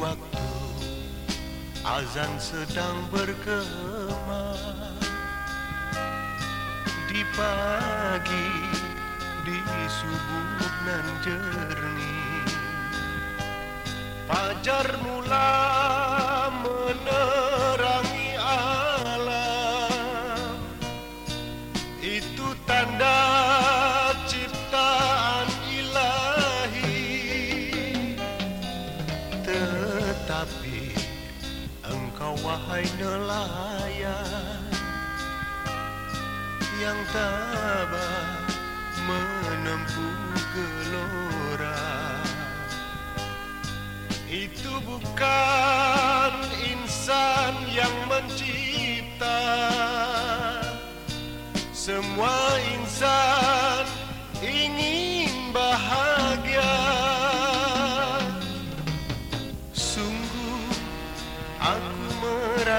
waktu azan sedang bergema. Di pagi di subuh nan jernih. Fajar mula wahai nelayan yang tabah menempuh gelora. Itu bukan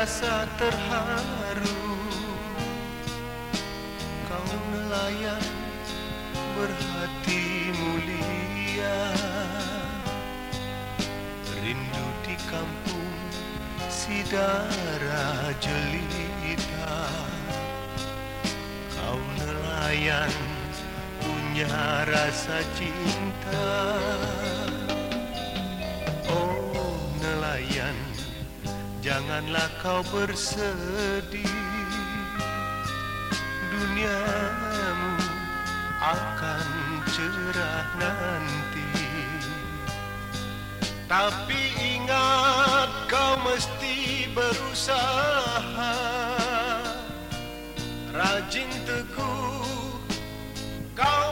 merasa terharu. Kau nelayan berhati mulia. Rindu di kampung Sidara jelita. Kau nelayan punya rasa cinta janganlah kau bersedih. Duniamu akan cerah nanti. Tapi ingat kau mesti berusaha. Rajin teguh kau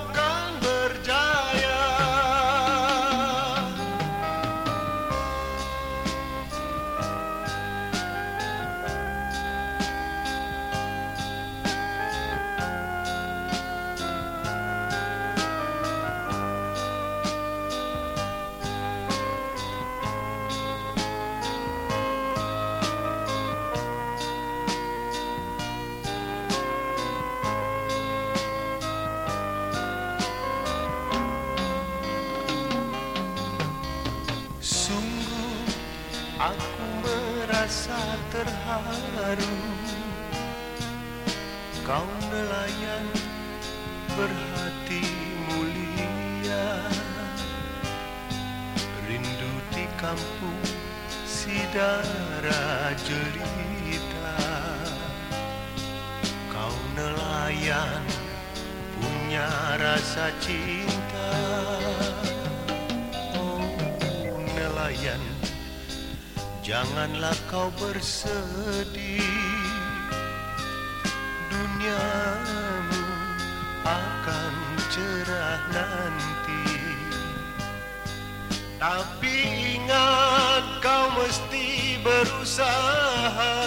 aku merasa terharu. Kau nelayan berhati mulia. Rindu di kampung Sidara jelita. Kau nelayan punya rasa cinta. Oh nelayan Janganlah kau bersedih. Duniamu akan cerah nanti. Tapi ingat kau mesti berusaha